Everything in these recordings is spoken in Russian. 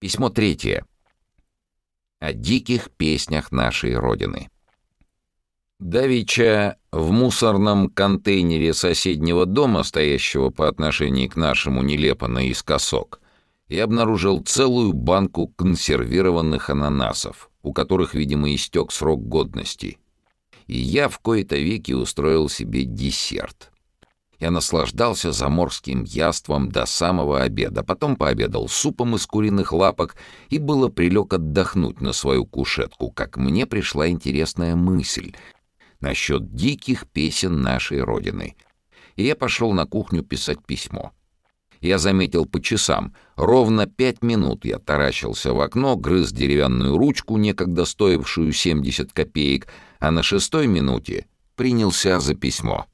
Письмо третье. О диких песнях нашей Родины. Давича в мусорном контейнере соседнего дома, стоящего по отношению к нашему нелепо наискосок, я обнаружил целую банку консервированных ананасов, у которых, видимо, истек срок годности. И я в кои-то веки устроил себе десерт — я наслаждался заморским яством до самого обеда, потом пообедал супом из куриных лапок и было прилег отдохнуть на свою кушетку, как мне пришла интересная мысль насчет диких песен нашей Родины. И я пошел на кухню писать письмо. Я заметил по часам. Ровно пять минут я таращился в окно, грыз деревянную ручку, некогда стоившую 70 копеек, а на шестой минуте принялся за письмо.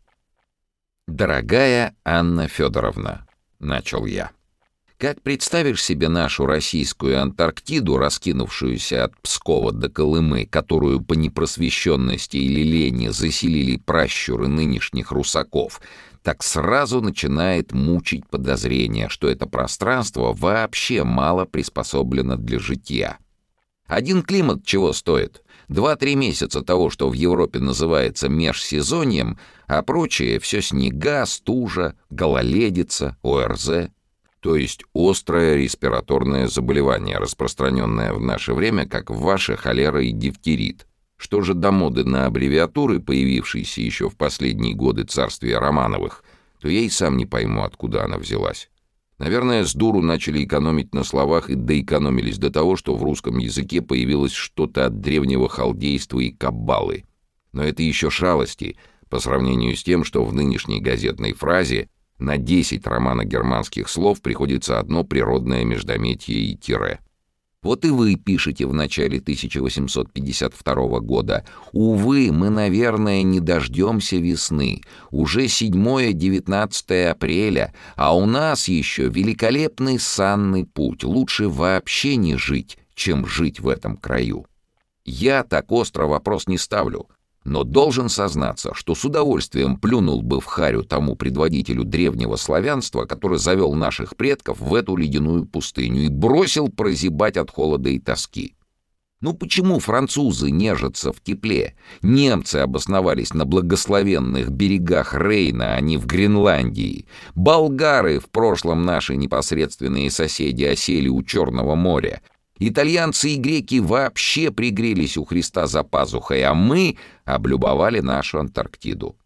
«Дорогая Анна Федоровна», — начал я, — «как представишь себе нашу российскую Антарктиду, раскинувшуюся от Пскова до Колымы, которую по непросвещенности или лени заселили пращуры нынешних русаков, так сразу начинает мучить подозрение, что это пространство вообще мало приспособлено для житья. Один климат чего стоит? Два-три месяца того, что в Европе называется межсезоньем, а прочее все снега, стужа, гололедица, ОРЗ. То есть острое респираторное заболевание, распространенное в наше время, как ваша холера и дифтерит. Что же до моды на аббревиатуры, появившейся еще в последние годы царствия Романовых, то я и сам не пойму, откуда она взялась. Наверное, с дуру начали экономить на словах и доэкономились до того, что в русском языке появилось что-то от древнего халдейства и каббалы. Но это еще шалости по сравнению с тем, что в нынешней газетной фразе на 10 романо-германских слов приходится одно природное междометие и тире. Вот и вы пишете в начале 1852 года. Увы, мы, наверное, не дождемся весны. Уже 7-19 апреля, а у нас еще великолепный санный путь. Лучше вообще не жить, чем жить в этом краю. Я так остро вопрос не ставлю но должен сознаться, что с удовольствием плюнул бы в харю тому предводителю древнего славянства, который завел наших предков в эту ледяную пустыню и бросил прозябать от холода и тоски. Ну почему французы нежатся в тепле? Немцы обосновались на благословенных берегах Рейна, а не в Гренландии. Болгары, в прошлом наши непосредственные соседи, осели у Черного моря. Итальянцы и греки вообще пригрелись у Христа за пазухой, а мы облюбовали нашу Антарктиду.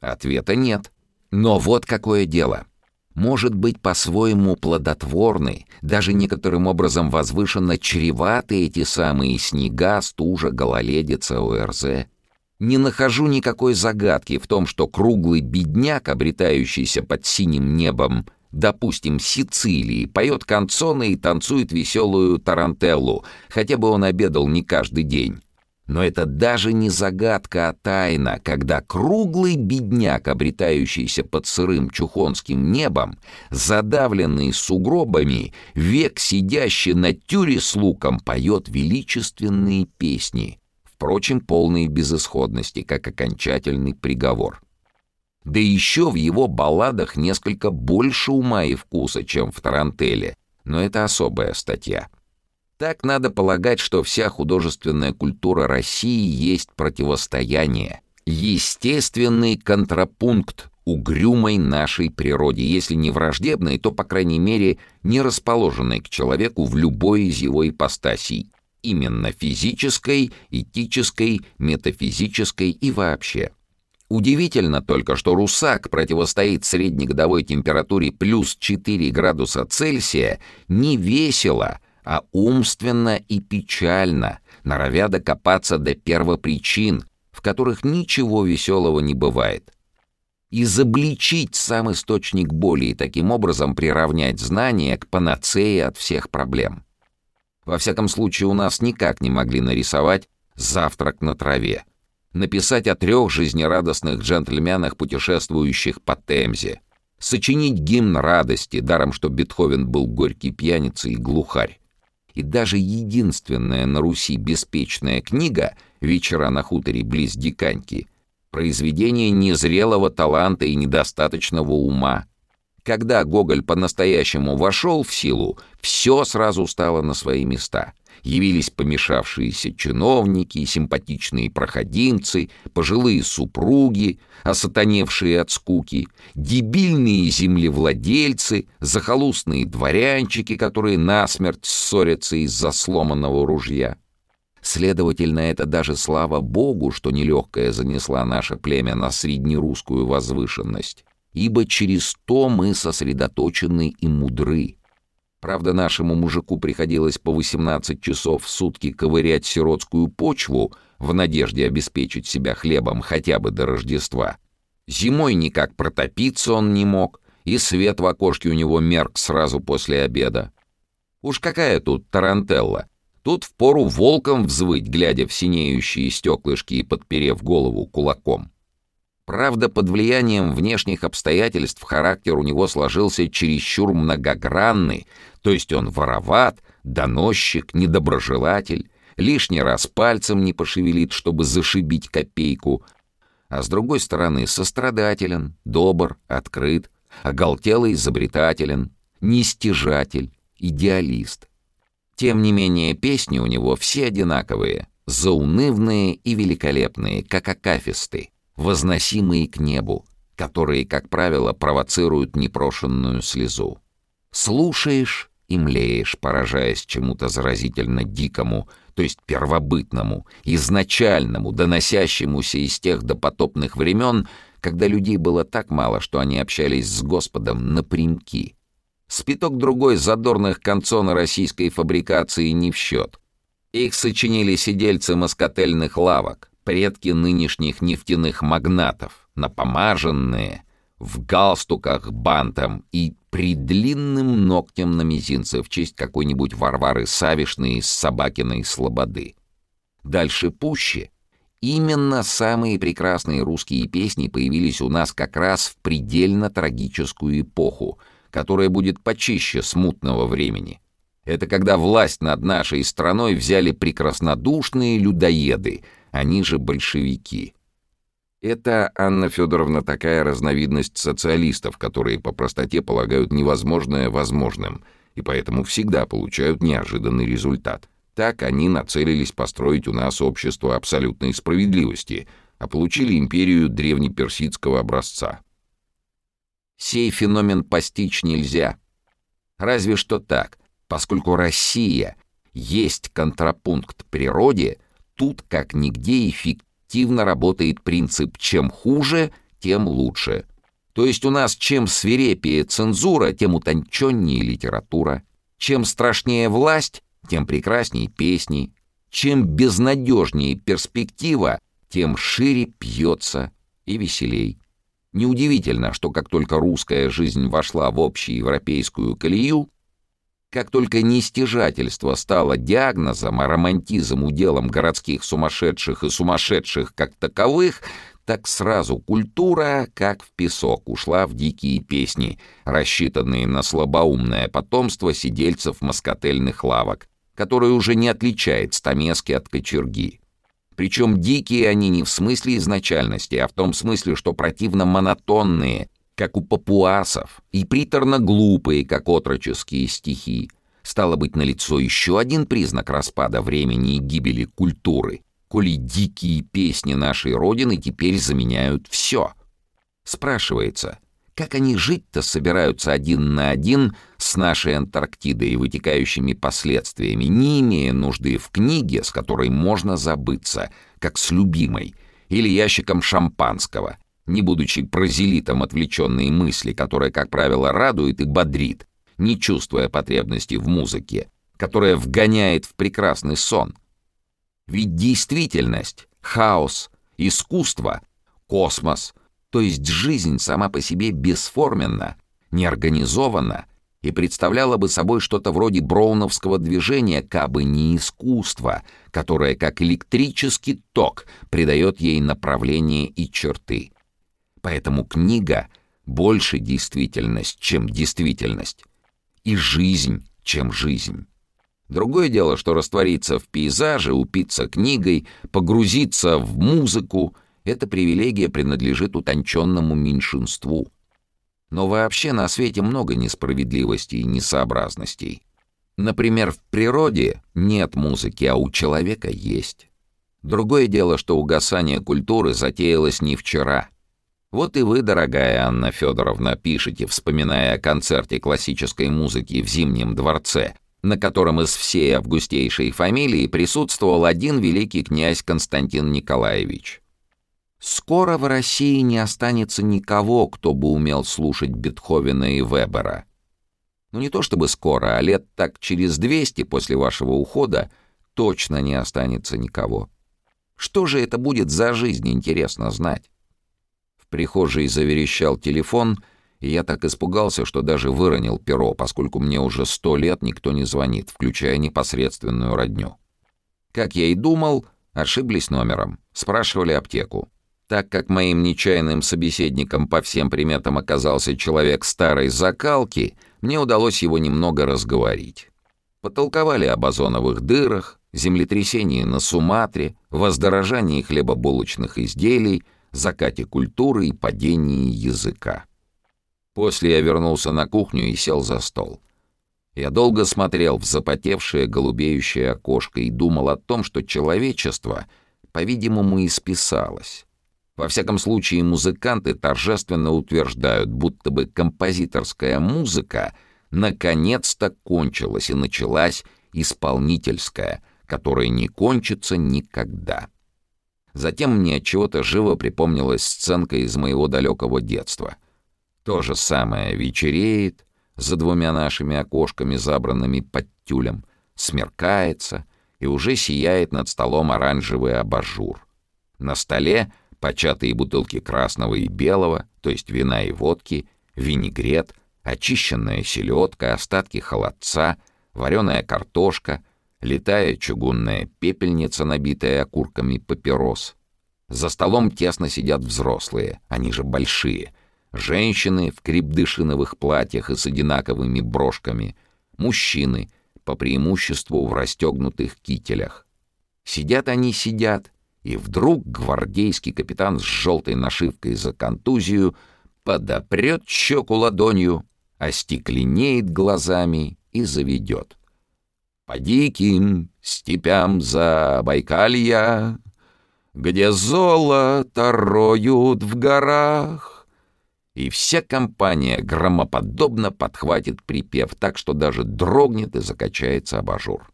Ответа нет. Но вот какое дело. Может быть, по-своему плодотворны, даже некоторым образом возвышенно чреваты эти самые снега, стужа, гололедица, ОРЗ. Не нахожу никакой загадки в том, что круглый бедняк, обретающийся под синим небом, допустим, Сицилии, поет канцоны и танцует веселую тарантеллу, хотя бы он обедал не каждый день. Но это даже не загадка, а тайна, когда круглый бедняк, обретающийся под сырым чухонским небом, задавленный сугробами, век сидящий на тюре с луком, поет величественные песни, впрочем, полные безысходности, как окончательный приговор. Да еще в его балладах несколько больше ума и вкуса, чем в Тарантеле, но это особая статья. Так надо полагать, что вся художественная культура России есть противостояние, естественный контрапункт угрюмой нашей природе, если не враждебной, то, по крайней мере, не расположенной к человеку в любой из его ипостасей, именно физической, этической, метафизической и вообще. Удивительно только, что русак противостоит среднегодовой температуре плюс 4 градуса Цельсия не весело, а умственно и печально, норовя докопаться до первопричин, в которых ничего веселого не бывает. Изобличить сам источник боли и таким образом приравнять знания к панацее от всех проблем. Во всяком случае, у нас никак не могли нарисовать «завтрак на траве», написать о трех жизнерадостных джентльменах, путешествующих по Темзе, сочинить гимн радости, даром что Бетховен был горький пьяница и глухарь. И даже единственная на Руси беспечная книга «Вечера на хуторе близ Диканьки» — произведение незрелого таланта и недостаточного ума. Когда Гоголь по-настоящему вошел в силу, все сразу стало на свои места. Явились помешавшиеся чиновники, симпатичные проходимцы, пожилые супруги, осатаневшие от скуки, дебильные землевладельцы, захолустные дворянчики, которые насмерть ссорятся из-за сломанного ружья. Следовательно, это даже слава Богу, что нелегкая занесла наше племя на среднерусскую возвышенность ибо через то мы сосредоточены и мудры. Правда, нашему мужику приходилось по 18 часов в сутки ковырять сиротскую почву в надежде обеспечить себя хлебом хотя бы до Рождества. Зимой никак протопиться он не мог, и свет в окошке у него мерк сразу после обеда. Уж какая тут тарантелла! Тут впору волком взвыть, глядя в синеющие стеклышки и подперев голову кулаком. Правда, под влиянием внешних обстоятельств характер у него сложился чересчур многогранный, то есть он вороват, доносчик, недоброжелатель, лишний раз пальцем не пошевелит, чтобы зашибить копейку, а с другой стороны сострадателен, добр, открыт, оголтелый изобретателен, нестяжатель, идеалист. Тем не менее, песни у него все одинаковые, заунывные и великолепные, как акафисты возносимые к небу, которые, как правило, провоцируют непрошенную слезу. Слушаешь и млеешь, поражаясь чему-то заразительно дикому, то есть первобытному, изначальному, доносящемуся из тех допотопных времен, когда людей было так мало, что они общались с Господом напрямки. Спиток другой задорных концона российской фабрикации не в счет. Их сочинили сидельцы москотельных лавок, предки нынешних нефтяных магнатов, напомаженные, в галстуках бантом и придлинным ногтем на мизинце в честь какой-нибудь Варвары Савишной из Собакиной Слободы. Дальше пуще. Именно самые прекрасные русские песни появились у нас как раз в предельно трагическую эпоху, которая будет почище смутного времени. Это когда власть над нашей страной взяли прекраснодушные людоеды — они же большевики. Это, Анна Федоровна, такая разновидность социалистов, которые по простоте полагают невозможное возможным, и поэтому всегда получают неожиданный результат. Так они нацелились построить у нас общество абсолютной справедливости, а получили империю древнеперсидского образца. Сей феномен постичь нельзя. Разве что так, поскольку Россия есть контрапункт природе — тут как нигде эффективно работает принцип «чем хуже, тем лучше». То есть у нас чем свирепее цензура, тем утонченнее литература. Чем страшнее власть, тем прекраснее песни. Чем безнадежнее перспектива, тем шире пьется и веселей. Неудивительно, что как только русская жизнь вошла в общеевропейскую колею, как только нестяжательство стало диагнозом, а романтизм уделом городских сумасшедших и сумасшедших как таковых, так сразу культура, как в песок, ушла в дикие песни, рассчитанные на слабоумное потомство сидельцев москотельных лавок, которое уже не отличает стамески от кочерги. Причем дикие они не в смысле изначальности, а в том смысле, что противно монотонные, как у папуасов, и приторно глупые, как отроческие стихи. Стало быть, налицо еще один признак распада времени и гибели культуры, коли дикие песни нашей Родины теперь заменяют все. Спрашивается, как они жить-то собираются один на один с нашей Антарктидой и вытекающими последствиями, не имея нужды в книге, с которой можно забыться, как с любимой, или ящиком шампанского — не будучи прозелитом отвлеченной мысли, которая, как правило, радует и бодрит, не чувствуя потребности в музыке, которая вгоняет в прекрасный сон. Ведь действительность, хаос, искусство, космос, то есть жизнь сама по себе бесформенна, неорганизована и представляла бы собой что-то вроде броуновского движения, кабы не искусство, которое, как электрический ток, придает ей направление и черты. Поэтому книга больше действительность, чем действительность. И жизнь, чем жизнь. Другое дело, что раствориться в пейзаже, упиться книгой, погрузиться в музыку — эта привилегия принадлежит утонченному меньшинству. Но вообще на свете много несправедливостей и несообразностей. Например, в природе нет музыки, а у человека есть. Другое дело, что угасание культуры затеялось не вчера. Вот и вы, дорогая Анна Федоровна, пишете, вспоминая о концерте классической музыки в Зимнем дворце, на котором из всей августейшей фамилии присутствовал один великий князь Константин Николаевич. Скоро в России не останется никого, кто бы умел слушать Бетховена и Вебера. Ну не то чтобы скоро, а лет так через 200 после вашего ухода точно не останется никого. Что же это будет за жизнь, интересно знать. В прихожей заверещал телефон, и я так испугался, что даже выронил перо, поскольку мне уже сто лет никто не звонит, включая непосредственную родню. Как я и думал, ошиблись номером, спрашивали аптеку. Так как моим нечаянным собеседником по всем приметам оказался человек старой закалки, мне удалось его немного разговорить. Потолковали об озоновых дырах, землетрясении на Суматре, воздорожании хлебобулочных изделий, закате культуры и падении языка. После я вернулся на кухню и сел за стол. Я долго смотрел в запотевшее голубеющее окошко и думал о том, что человечество, по-видимому, исписалось. Во всяком случае, музыканты торжественно утверждают, будто бы композиторская музыка наконец-то кончилась и началась исполнительская, которая не кончится никогда. Затем мне от чего-то живо припомнилась сценка из моего далекого детства. То же самое вечереет за двумя нашими окошками, забранными под тюлем, смеркается, и уже сияет над столом оранжевый абажур. На столе — початые бутылки красного и белого, то есть вина и водки, винегрет, очищенная селедка, остатки холодца, вареная картошка, летая чугунная пепельница, набитая окурками папирос. За столом тесно сидят взрослые, они же большие. Женщины в крепдышиновых платьях и с одинаковыми брошками. Мужчины, по преимуществу в расстегнутых кителях. Сидят они, сидят, и вдруг гвардейский капитан с желтой нашивкой за контузию подопрет щеку ладонью, остекленеет глазами и заведет. По диким степям за Байкалья, где золото роют в горах, и вся компания громоподобно подхватит припев так, что даже дрогнет и закачается абажур.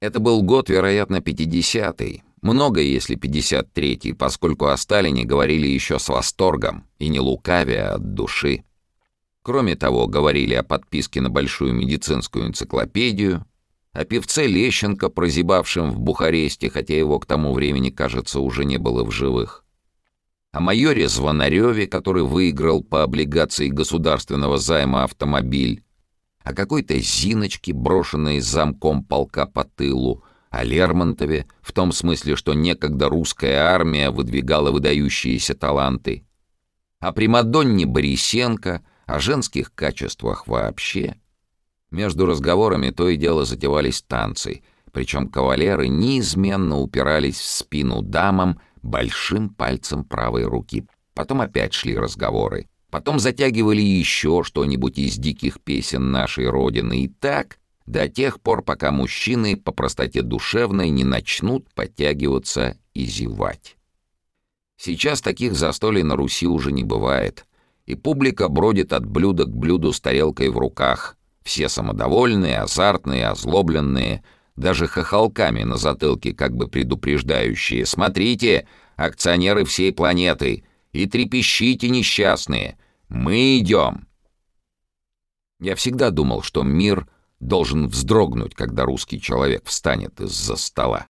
Это был год, вероятно, пятидесятый, много, если 53-й, поскольку о Сталине говорили еще с восторгом и не лукавя от души. Кроме того, говорили о подписке на большую медицинскую энциклопедию, о певце Лещенко, прозябавшем в Бухаресте, хотя его к тому времени, кажется, уже не было в живых, о майоре Звонареве, который выиграл по облигации государственного займа автомобиль, о какой-то Зиночке, брошенной замком полка по тылу, о Лермонтове, в том смысле, что некогда русская армия выдвигала выдающиеся таланты, о Примадонне Борисенко, о женских качествах вообще. Между разговорами то и дело затевались танцы, причем кавалеры неизменно упирались в спину дамам большим пальцем правой руки. Потом опять шли разговоры. Потом затягивали еще что-нибудь из диких песен нашей Родины. И так до тех пор, пока мужчины по простоте душевной не начнут подтягиваться и зевать. Сейчас таких застолий на Руси уже не бывает, и публика бродит от блюда к блюду с тарелкой в руках. Все самодовольные, азартные, озлобленные, даже хохолками на затылке как бы предупреждающие. «Смотрите, акционеры всей планеты, и трепещите несчастные, мы идем!» Я всегда думал, что мир — должен вздрогнуть, когда русский человек встанет из-за стола.